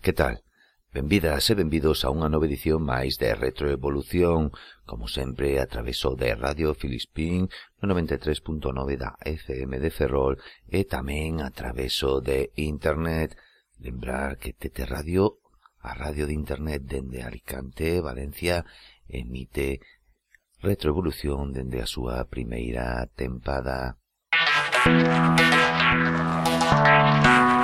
que tal? Benvidas e benvidos a unha nova edición máis de Retroevolución, como sempre a traveso de Radio Filispín no 93.9 da FM de Ferrol e tamén a traveso de Internet. Lembrar que Tete Radio, a radio de Internet dende Alicante, Valencia, emite Retroevolución dende a súa primeira tempada. Música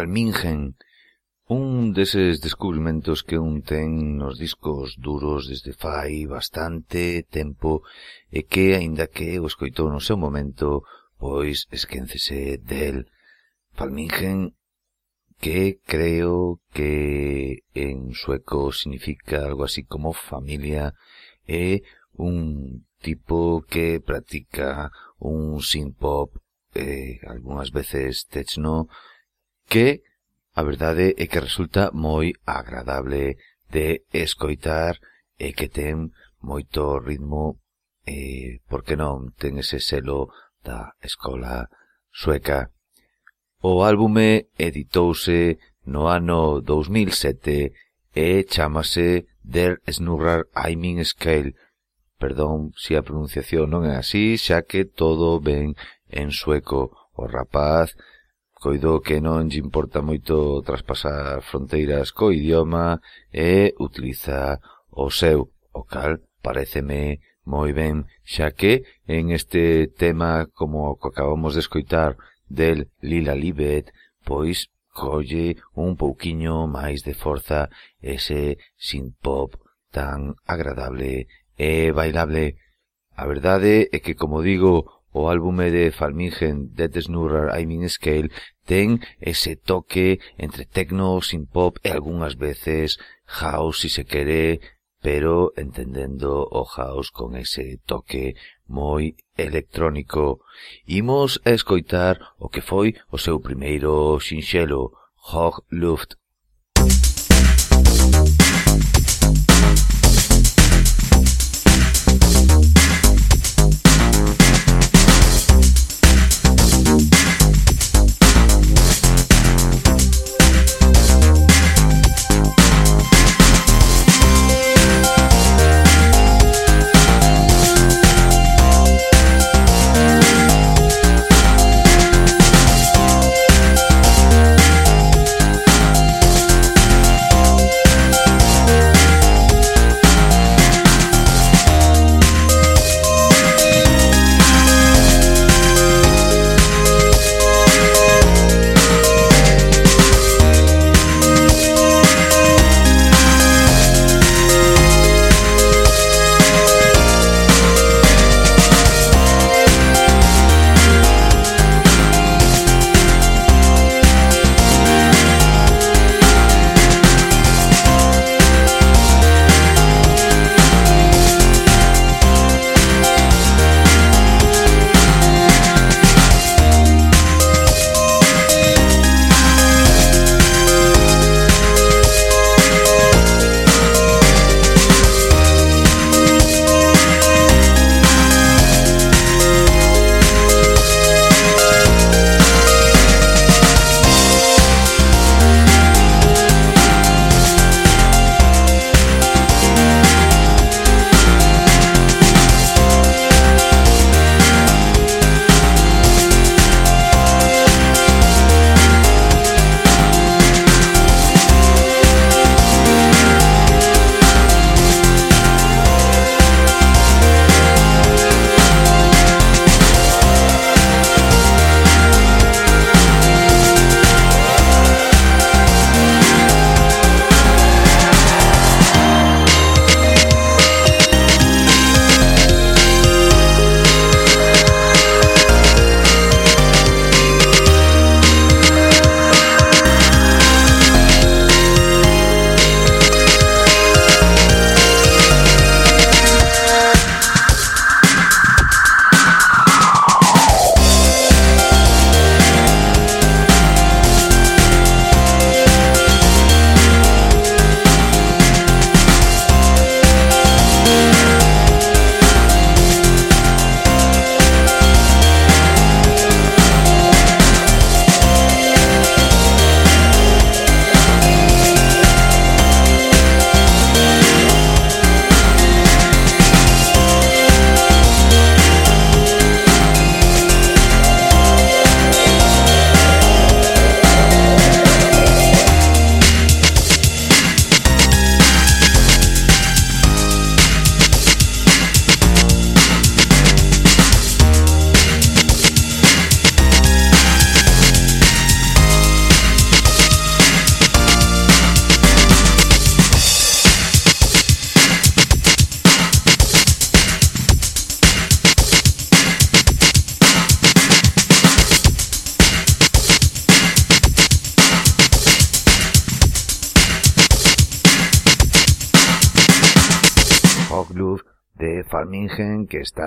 Falmingen, un deses descubrimentos que un ten nos discos duros desde fai bastante tempo e que, aínda que o escoitou no seu momento, pois esquéncese del. Falmingen que creo que en sueco significa algo así como familia, é un tipo que practica un synth pop, eh, algunhas veces techno, que a verdade é que resulta moi agradable de escoitar e que ten moito ritmo e, por que non, ten ese selo da escola sueca. O álbume editouse no ano 2007 e chamase Der Snurrar Aiming Scale. Perdón se a pronunciación non é así, xa que todo ven en sueco. O rapaz coido que non lle importa moito traspasar fronteiras co idioma e utiliza o seu, o cal pareceme moi ben, xa que en este tema como que acabamos de escoitar del Lila Libet, pois colle un pouquiño máis de forza ese synth pop tan agradable e bailable. A verdade é que, como digo, o álbume de Falmingen Dead Snurrer I Mean Scale ten ese toque entre techno, sin pop e algunhas veces house, si se quere, pero entendendo o house con ese toque moi electrónico. Imos a escoitar o que foi o seu primeiro sinxelo, Hog Luft.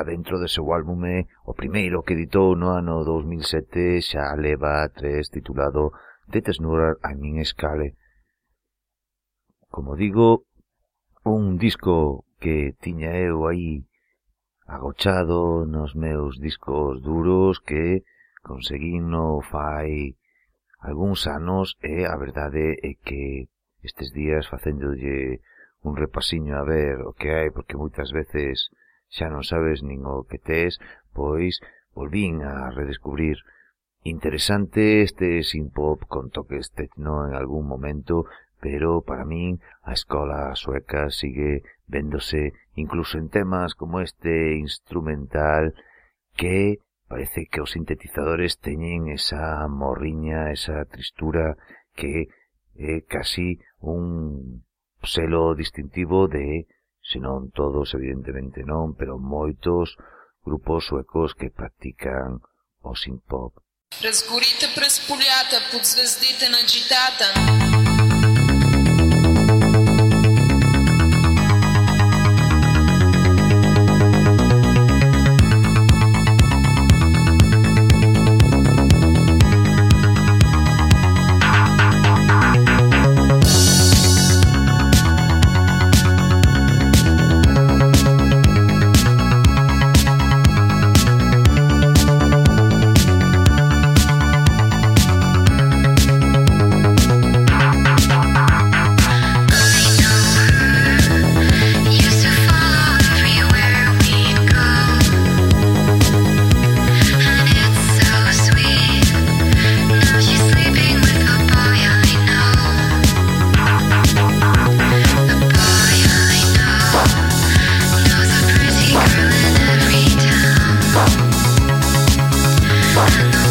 está dentro de seu álbume, o primeiro que editou no ano 2007 xa leva tres titulado The Tesnurar a min escale. Como digo, un disco que tiña eu aí agochado nos meus discos duros que conseguín no fai algúns anos e a verdade é que estes días facéndolle un repasiño a ver o que hai porque moitas veces xa non sabes nin o que tes, pois volvín a redescubrir. Interesante este synth-pop con toques techno en algún momento, pero para min a escola sueca sigue véndose incluso en temas como este instrumental que parece que os sintetizadores teñen esa morriña, esa tristura que é casi un selo distintivo de senón todos, evidentemente non, pero moitos grupos suecos que practican o synth-pop. Разгорите през полята под звездите на джитата. Bye.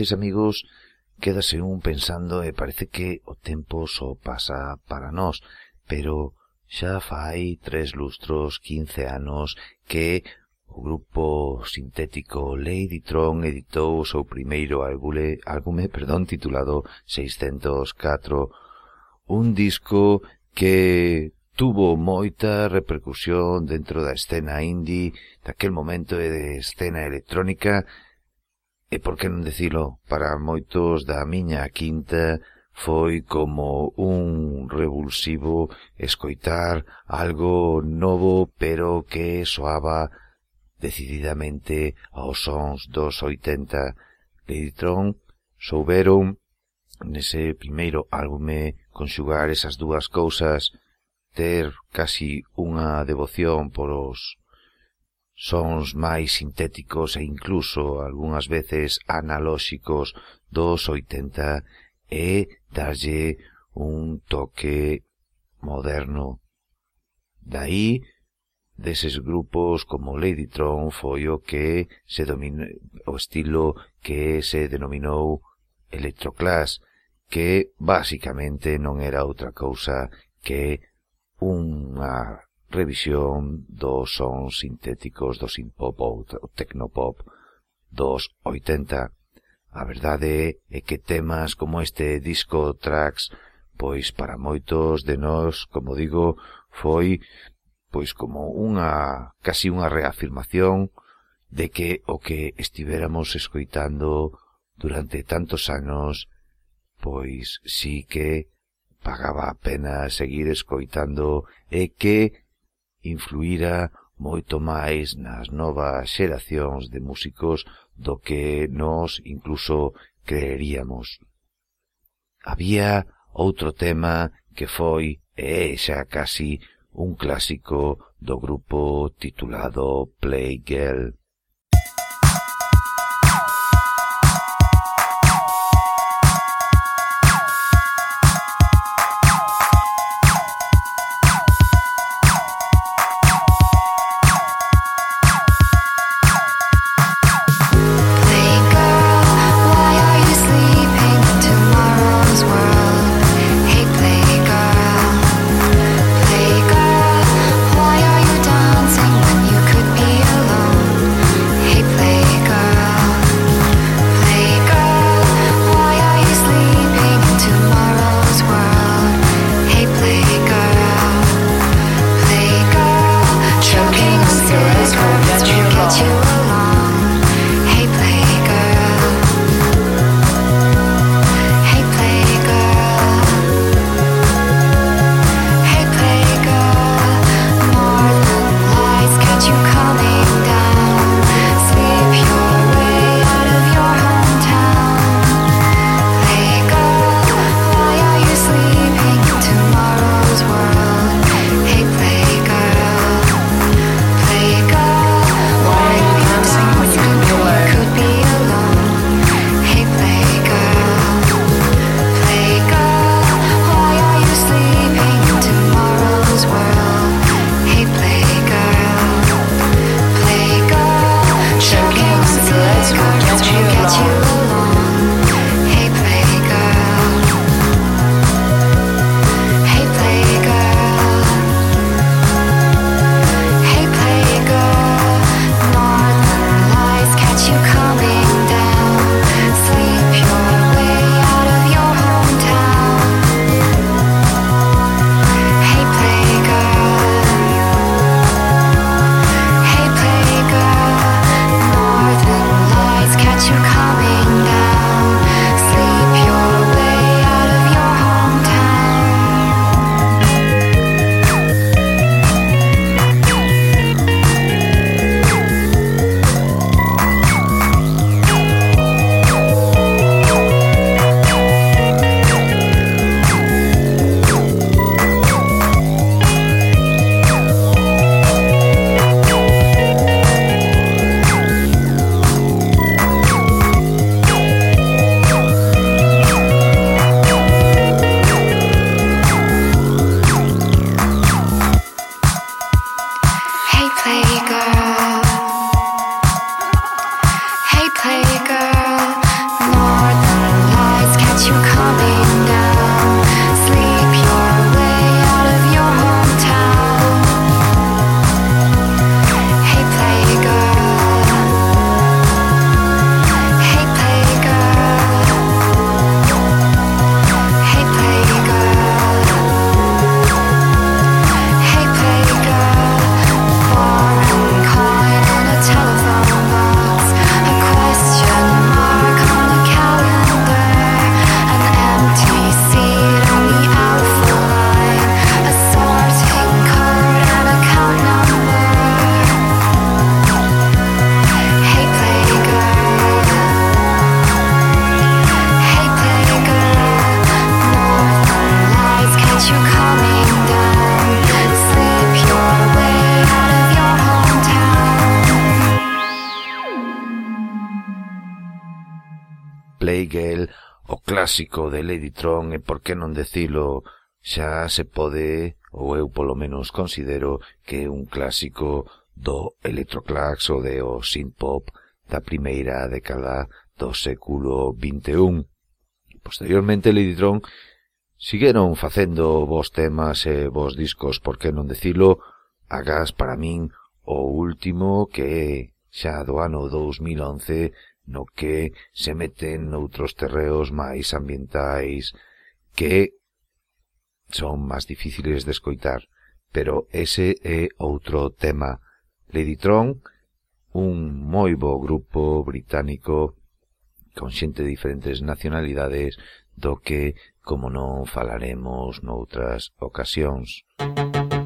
veces, amigos, quédase un pensando e parece que o tempo só pasa para nós, pero xa fai tres lustros, 15 anos, que o grupo sintético Ladytron editou o seu primeiro álbum, álbume perdón, titulado 604, un disco que tuvo moita repercusión dentro da escena indie daquel momento e de escena electrónica e por que non dicilo, para moitos da miña quinta foi como un revulsivo escoitar algo novo pero que soaba decididamente aos sons dos 80. Lady souberon nese primeiro álbume conxugar esas dúas cousas, ter casi unha devoción polos sons máis sintéticos e incluso algunhas veces analóxicos dos 80 e darlle un toque moderno. Daí, deses grupos como Ladytron foi o que se dominou, o estilo que se denominou electroclass, que basicamente non era outra cousa que unha revisión dos sons sintéticos do synthpop ou tecnopop dos 80. A verdade é que temas como este disco tracks, pois para moitos de nós, como digo, foi pois como unha casi unha reafirmación de que o que estivéramos escoitando durante tantos anos pois sí que pagaba a pena seguir escoitando e que influíra moito máis nas novas xeracións de músicos do que nós incluso creeríamos. Había outro tema que foi, e xa casi, un clásico do grupo titulado Playgirl. clásico de Lady Tron e por que non decilo xa se pode, ou eu polo menos considero que é un clásico do electroclax ou de o synth-pop da primeira década do século XXI. Posteriormente, Lady Tron sigueron facendo vos temas e vos discos, por que non decilo, agás para min o último que é xa do ano 2011 no que se meten noutros terreos máis ambientais que son máis difíciles de escoitar, pero ese é outro tema. Ladytron, un moi bo grupo británico con xente de diferentes nacionalidades do que, como non, falaremos noutras ocasións. Música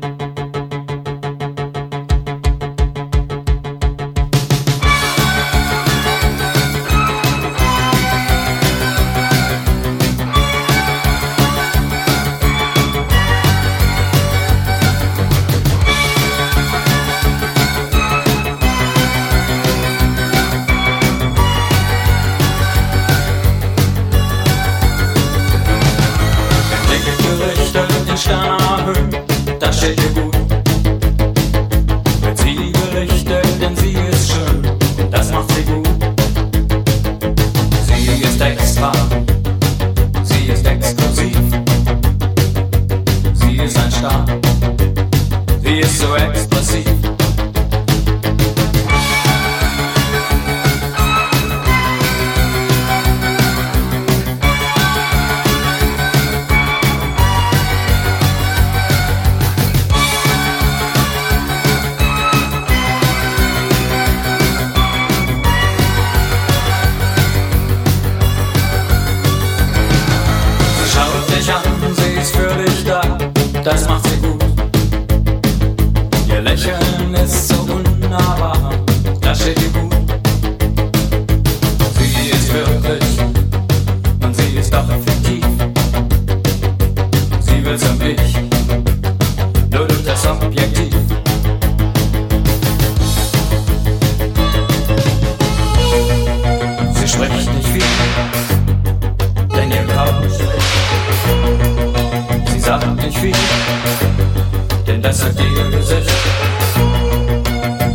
das antike Gesicht.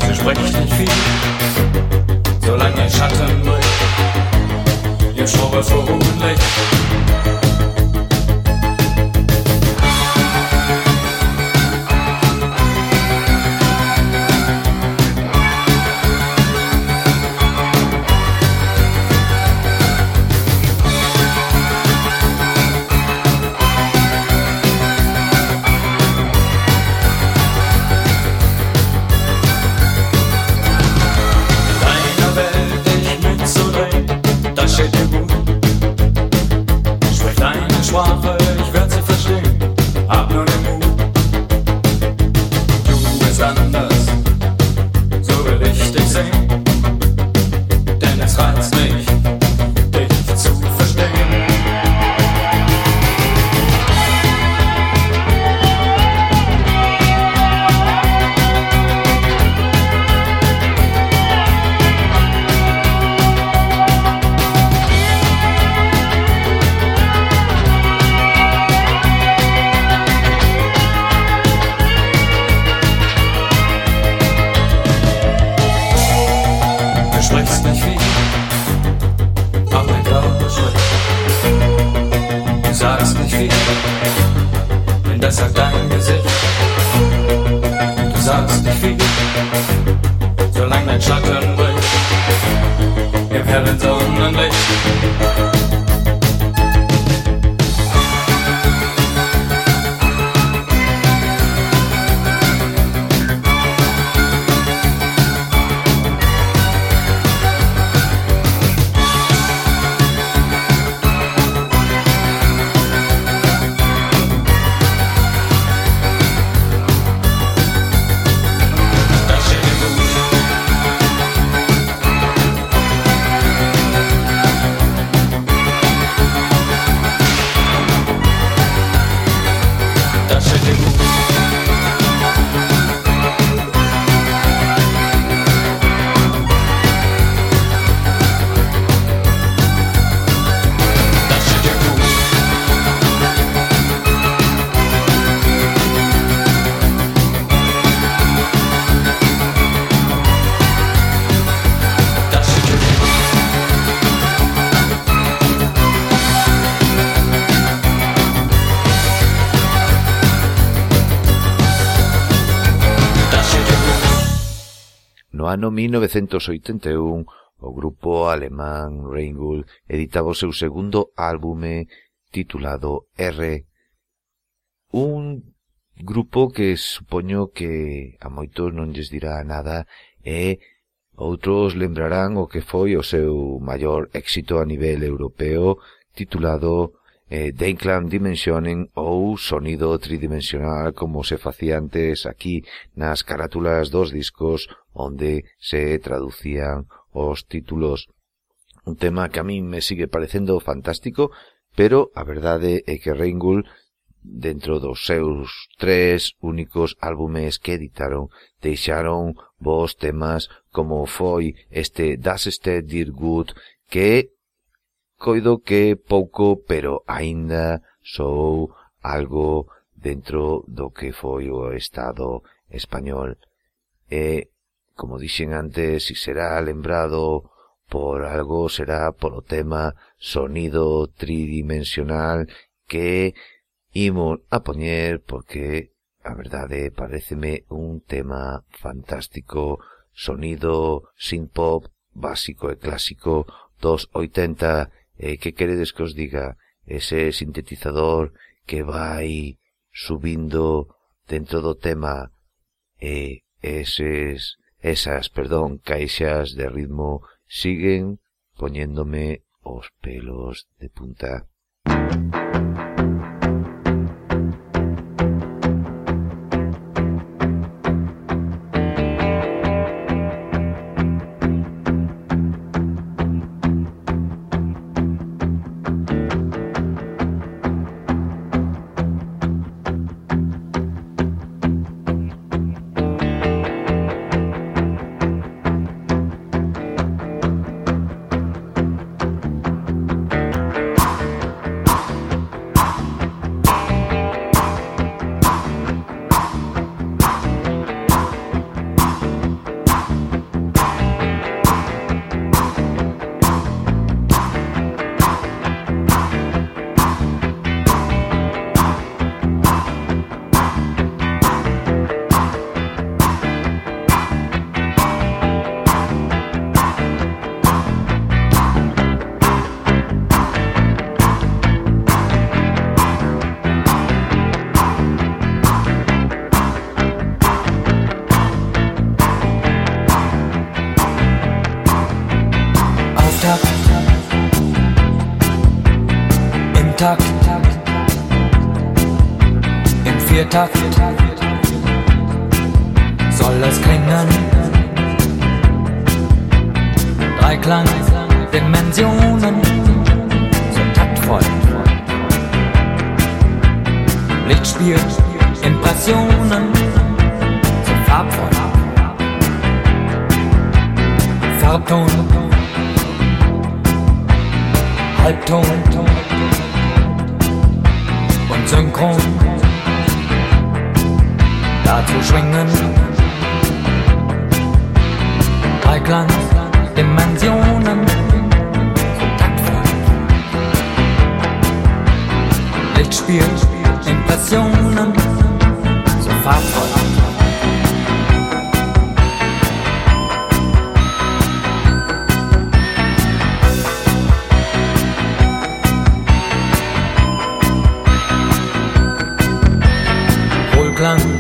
So spreche ich nicht viel, solange ihr Schatten bricht. Ihr schrubbert vor Unlicht. ano 1981 o grupo alemán Rheingold editaba o seu segundo álbume titulado R. Un grupo que supoño que a moitos non lles dirá nada e outros lembrarán o que foi o seu maior éxito a nivel europeo titulado eh, Dayclan Dimensionen ou sonido tridimensional como se facía antes aquí nas carátulas dos discos onde se traducían os títulos. Un tema que a min me sigue parecendo fantástico, pero a verdade é que Ringgold dentro dos seus tres únicos álbumes que editaron deixaron vos temas como foi este Das Ste Dir Good que coido que pouco, pero aínda sou algo dentro do que foi o Estado español. E, como dixen antes, si será lembrado por algo será polo tema sonido tridimensional que imos a poñer porque a verdade pareceme un tema fantástico sonido sin pop básico e clásico dos 80 eh, que queredes que os diga, ese sintetizador que vai subindo dentro do tema e eh, eses, esas, perdón, caixas de ritmo siguen poñéndome os pelos de punta. Takt soll es klingen. Dreiklang, Dimensionen so taktvoll. Lichtspiel, Impressionen so farbvoll. Farbton, Halbton und Synchron dazu schwingen. Dreiklang, Dimensionen. Lichtspiel, Impressionen, so farbvoll. clan.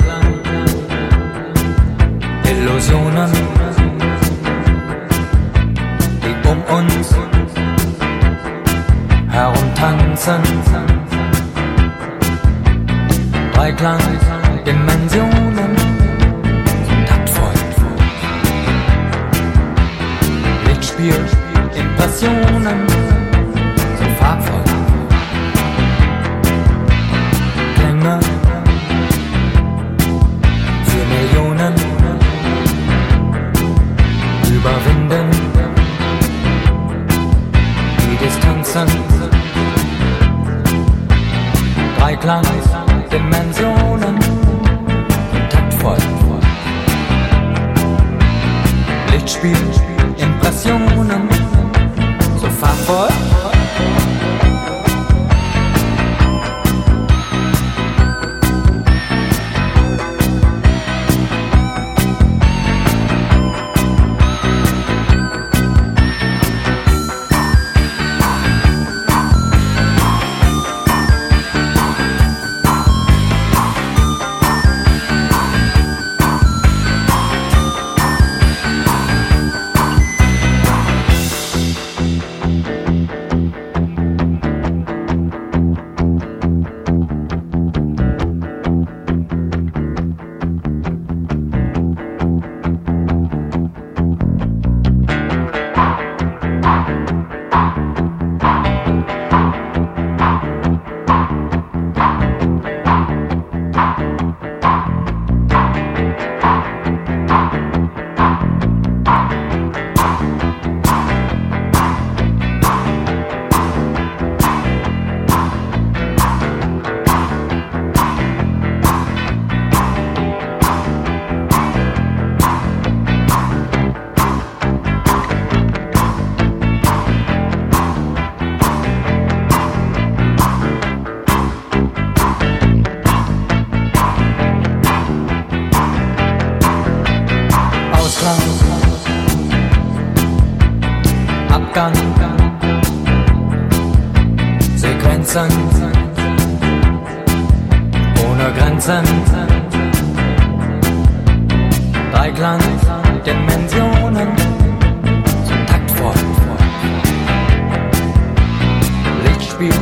Spiel.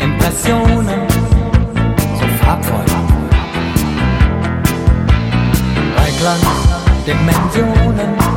Impressionen, so farbvoll. Dreiklang, Dimensionen.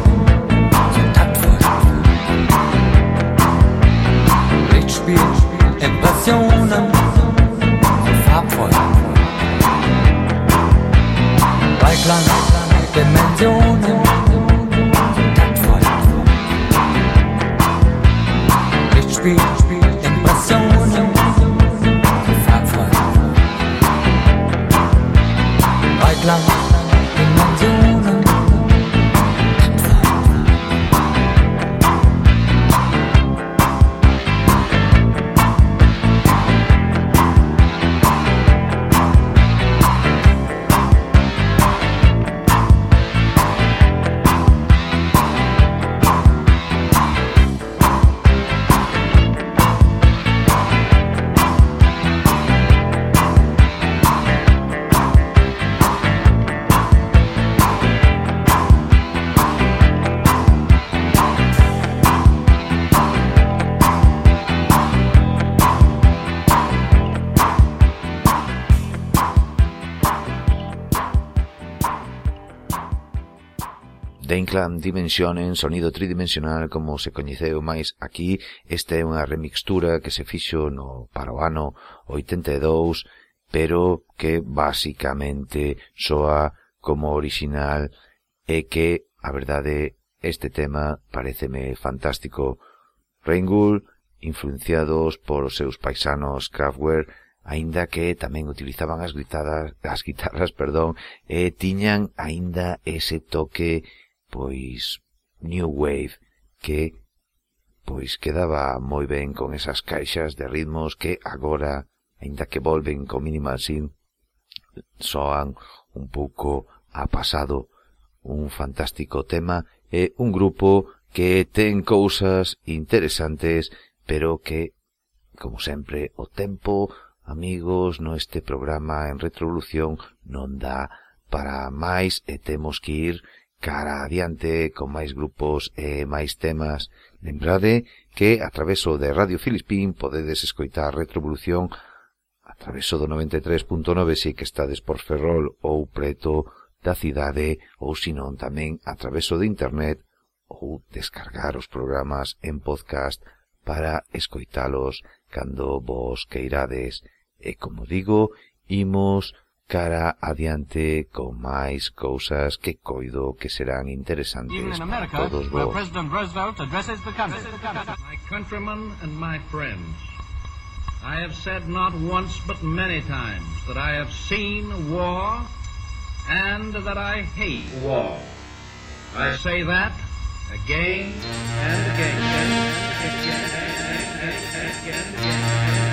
Clan dimensión en sonido tridimensional como se coñeceu máis aquí, esta é unha remixtura que se fixo no para o ano 82, pero que basicamente soa como original e que, a verdade, este tema pareceme fantástico. Reingold, influenciados por os seus paisanos Kraftwerk, aínda que tamén utilizaban as guitarras, as guitarras, perdón, e tiñan aínda ese toque pois New Wave que pois quedaba moi ben con esas caixas de ritmos que agora, aínda que volven con Minimal Sin, soan un pouco a pasado, un fantástico tema e un grupo que ten cousas interesantes, pero que, como sempre, o tempo, amigos, no este programa en Retrovolución non dá para máis e temos que ir cara adiante con máis grupos e máis temas. Lembrade que a traveso de Radio Filispín podedes escoitar Retrovolución a traveso do 93.9 se que estades por Ferrol ou preto da cidade ou sinón tamén a traveso de internet ou descargar os programas en podcast para escoitalos cando vos queirades. E como digo, imos cara adiante con máis cousas que coido que serán interesantes para todos vos. My countrymen and my friends, I have said not once but many times that I have seen war and that I hate war. I say that again and again and again and again and again.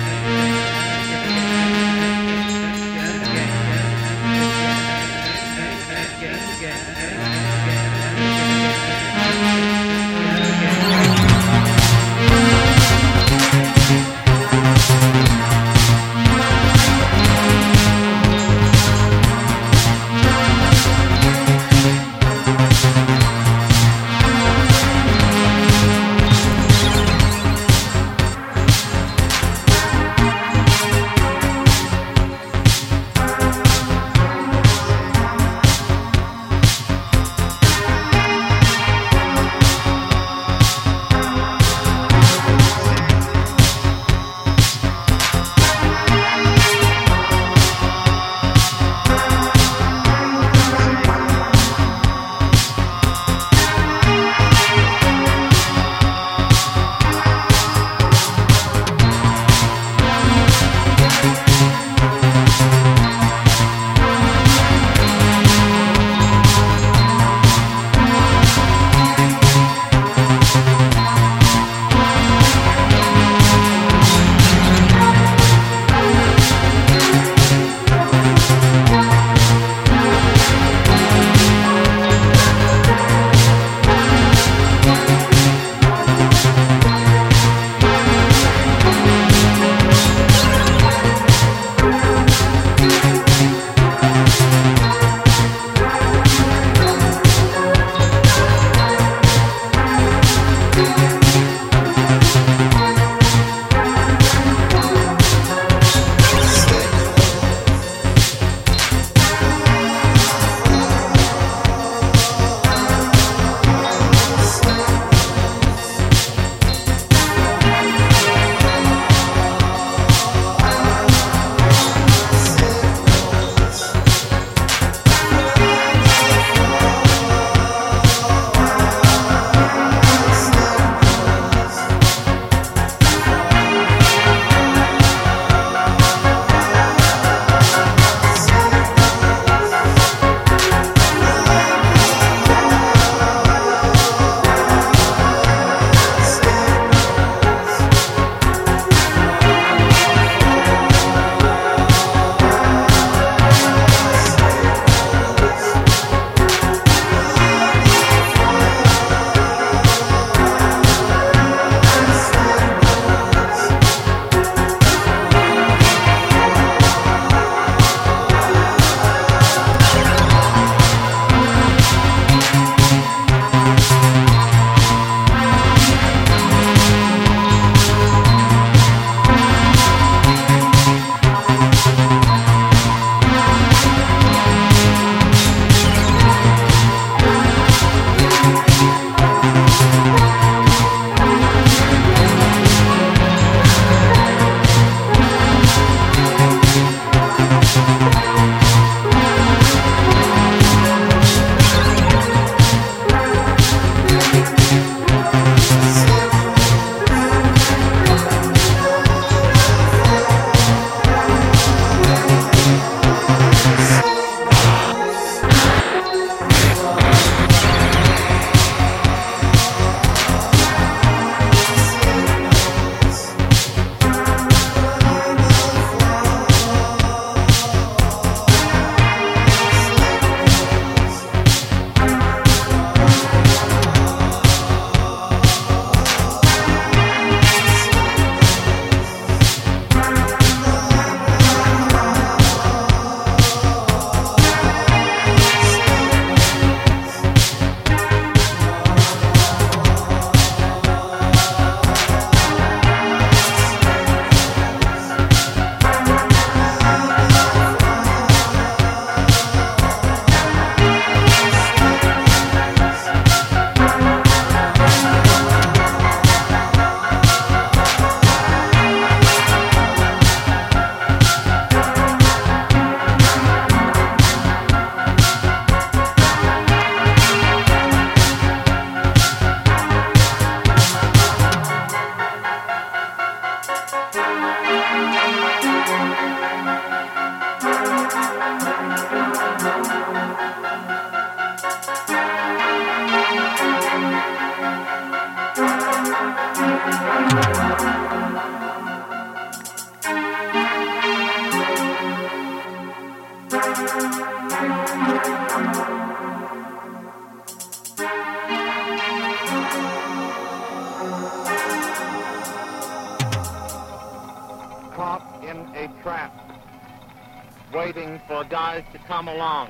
Along.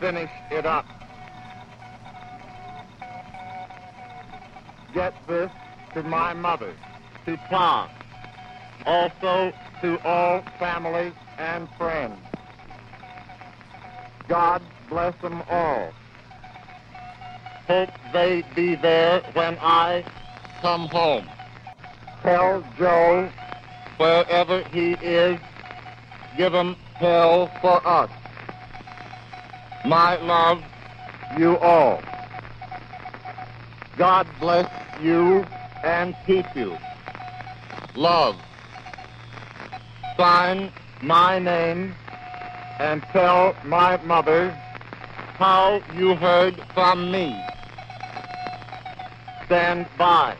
Finish it up. Get this to my mother, to Tom, also to all family and friends. God bless them all. Hope they be there when I come home. Tell Joe, wherever he is, give him hell for us. My love, you all. God bless you and keep you. Love. Sign my name and tell my mother how you heard from me. Stand by.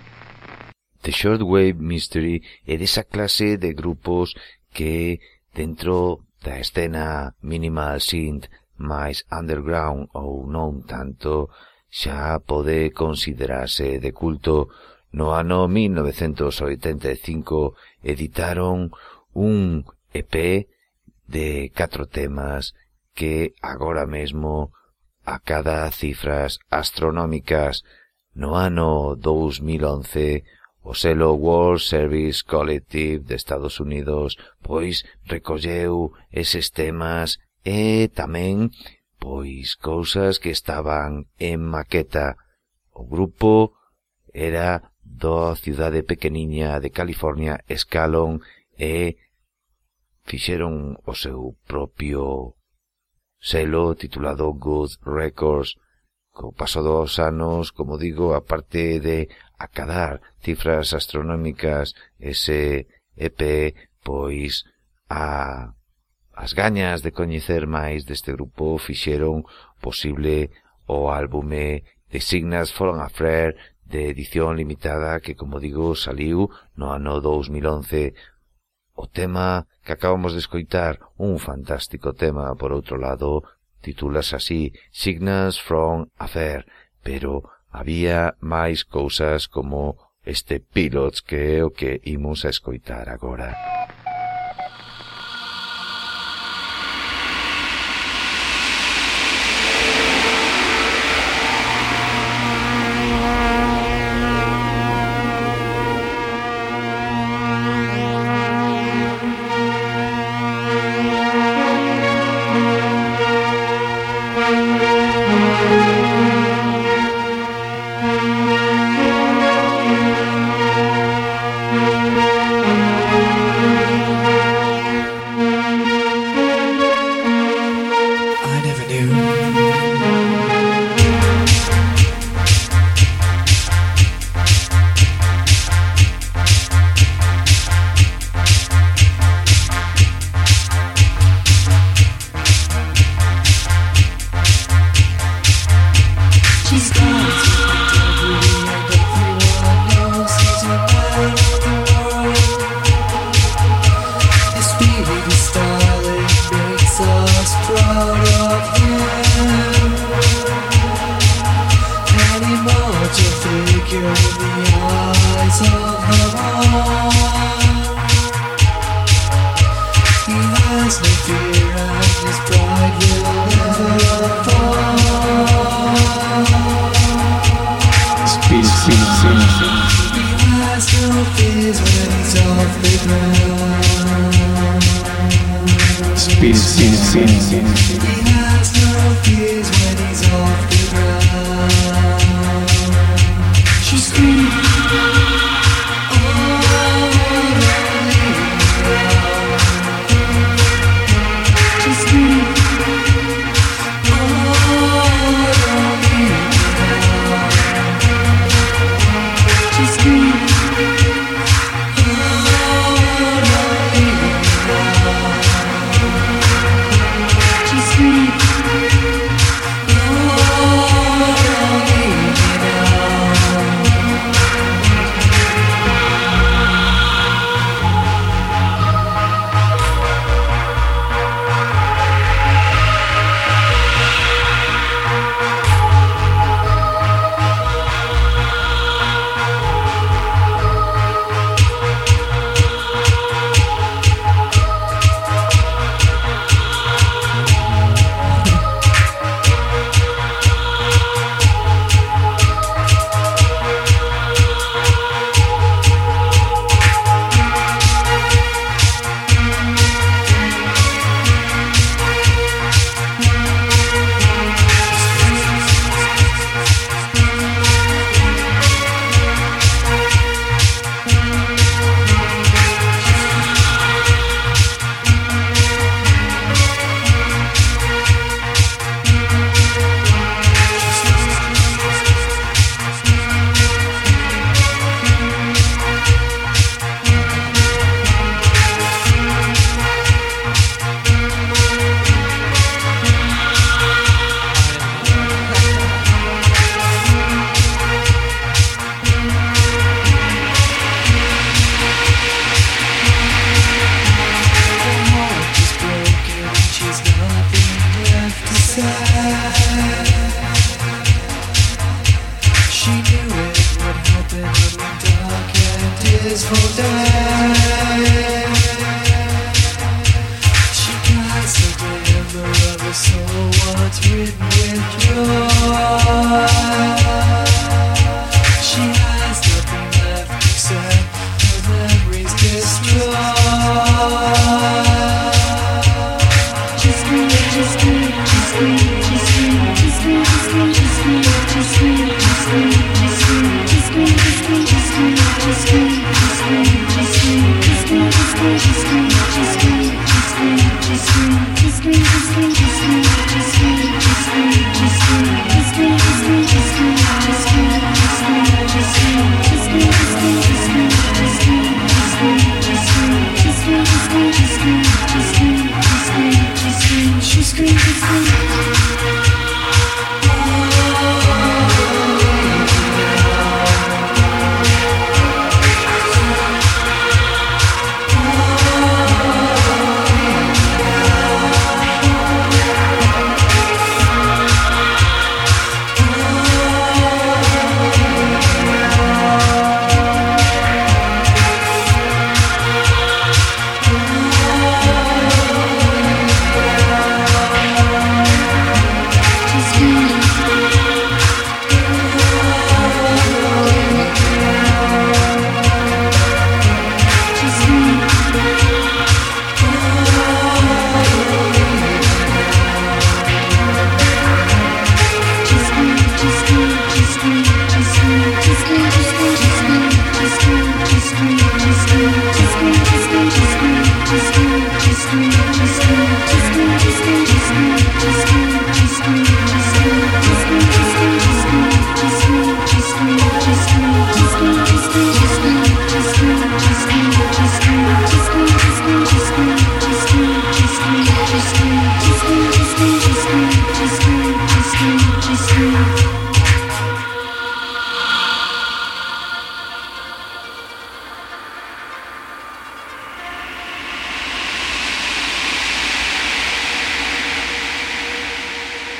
The Shortwave Mystery é desa clase de grupos que dentro da escena minimal synth máis underground ou non tanto xa pode considerarse de culto. No ano 1985 editaron un EP de catro temas que agora mesmo acada cifras astronómicas. No ano 2011 O selo World Service Collective de Estados Unidos pois recolleu eses temas e tamén pois cousas que estaban en maqueta. O grupo era do cidade pequeniña de California, Scalon, e fixeron o seu propio selo titulado Good Records. Co paso dos anos, como digo, aparte de acadar cifras astronómicas ese EP, pois a as gañas de coñecer máis deste grupo fixeron posible o álbume de Signas for an Affair de edición limitada que, como digo, saliu no ano 2011. O tema que acabamos de escoitar, un fantástico tema, por outro lado, titulas así Signals from Affair, pero Había máis cousas como este Pilots que é o que imos a escoitar agora.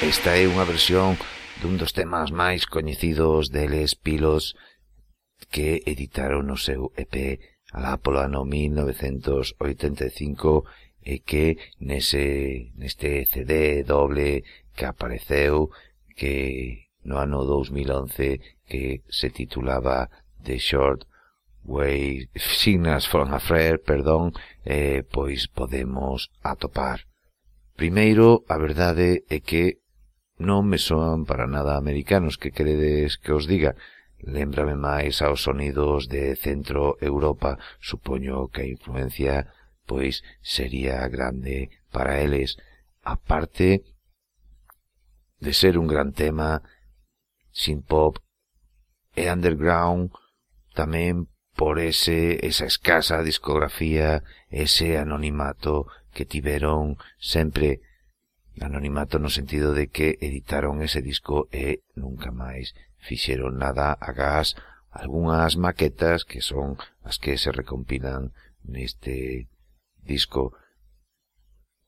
Esta é unha versión dun dos temas máis coñecidos deles Pilos que editaron no seu EP alá polo ano 1985 e que nese, neste CD doble que apareceu que no ano 2011 que se titulaba The Short Way Signals from a Frere, perdón, eh, pois podemos atopar. Primeiro, a verdade é que non me soan para nada americanos que queredes que os diga. Lembrame máis aos sonidos de centro Europa. Supoño que a influencia, pois, sería grande para eles. Aparte de ser un gran tema, sin pop e underground, tamén por ese, esa escasa discografía, ese anonimato que tiveron sempre anonimato no sentido de que editaron ese disco e nunca máis fixeron nada a gas algunhas maquetas que son as que se recompilan neste disco.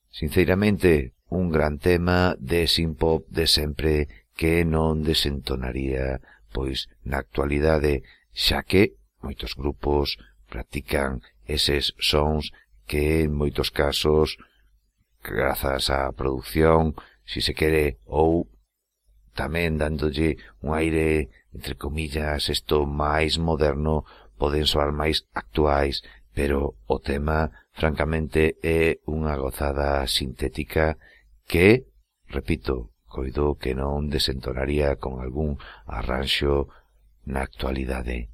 Sinceramente, un gran tema de synth-pop de sempre que non desentonaría pois na actualidade, xa que moitos grupos practican eses sons que en moitos casos grazas á produción, si se quere, ou tamén dándolle un aire, entre comillas, isto máis moderno, poden soar máis actuais, pero o tema, francamente, é unha gozada sintética que, repito, coido que non desentonaría con algún arranxo na actualidade.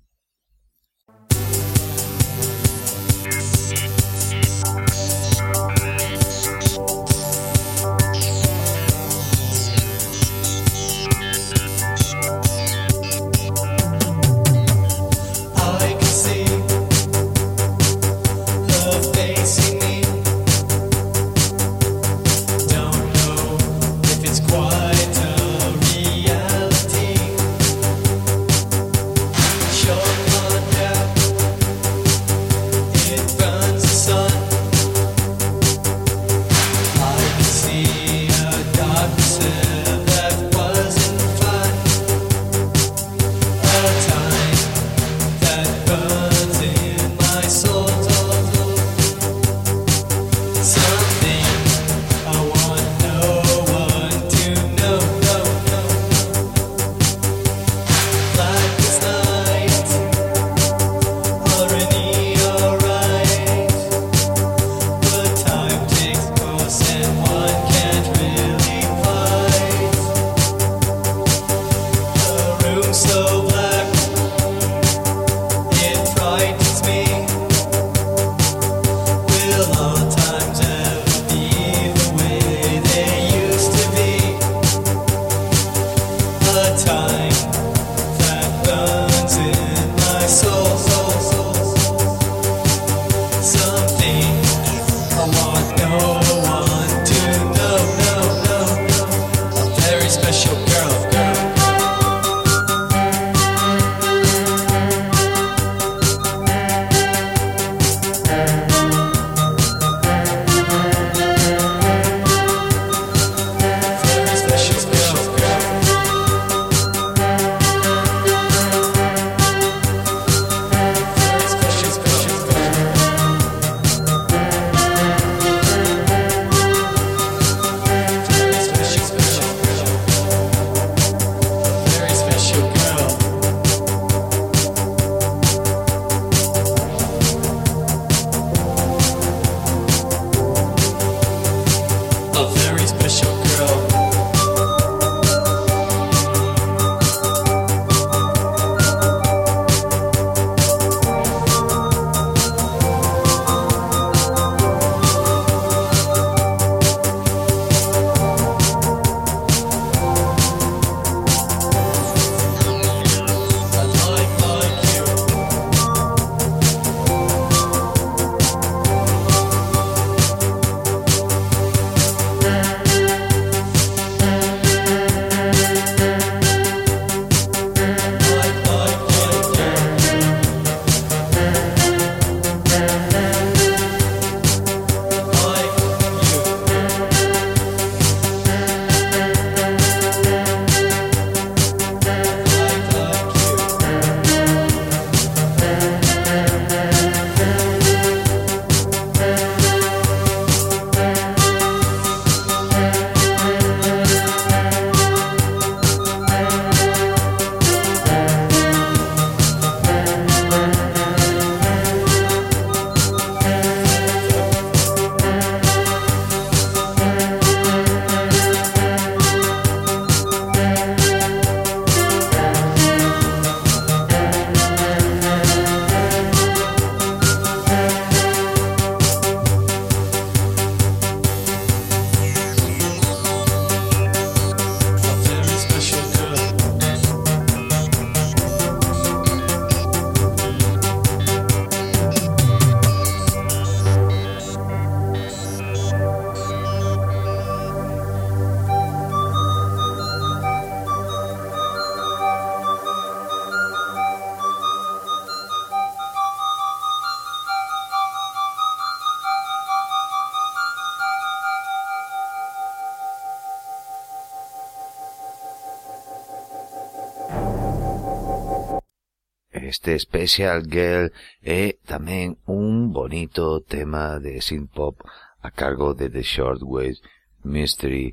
este Special Girl é tamén un bonito tema de synth-pop a cargo de The Shortwave Mystery,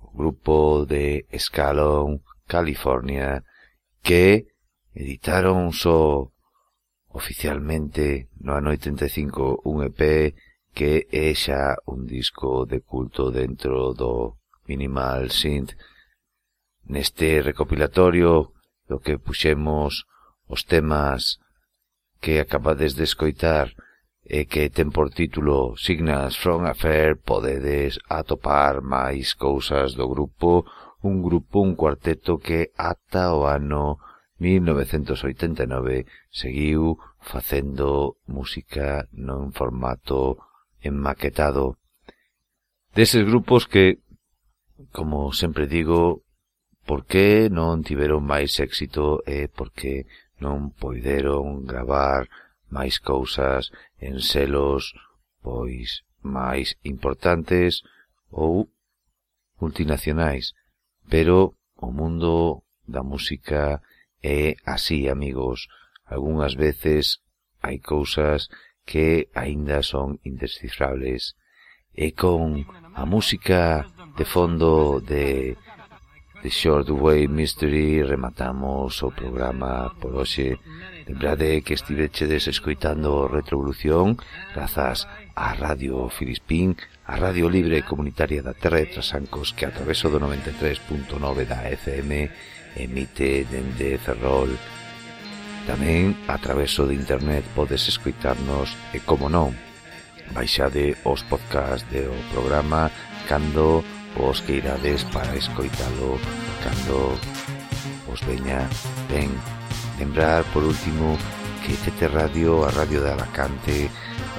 o grupo de Scalon, California, que editaron só oficialmente no ano 85 un EP que é xa un disco de culto dentro do minimal synth. Neste recopilatorio do que puxemos os temas que acabades de escoitar e que ten por título Signals from Affair podedes atopar máis cousas do grupo, un grupo, un cuarteto que ata o ano 1989 seguiu facendo música non formato enmaquetado. Deses grupos que, como sempre digo, por que non tiveron máis éxito e por que non poideron gravar máis cousas en selos pois máis importantes ou multinacionais, pero o mundo da música é así, amigos. Algúnas veces hai cousas que aínda son indescifrables. E con a música de fondo de de Shortway Mystery rematamos o programa por hoxe. Lembrade que estivechedes escoitando Retrovolución grazas á Radio Filispín, a Radio Libre Comunitaria da Terra de Trasancos que a traveso do 93.9 da FM emite dende Ferrol. Tamén a traveso de internet podes escoitarnos e como non, baixade os podcast do programa cando os que irades para escoitalo cando os veña ben. Lembrar, por último, que TT Radio, a radio de Alacante,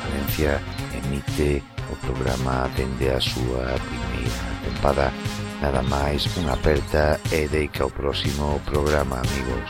Valencia, emite o programa dende a súa primeira tempada. Nada máis, unha aperta e deica o próximo programa, amigos.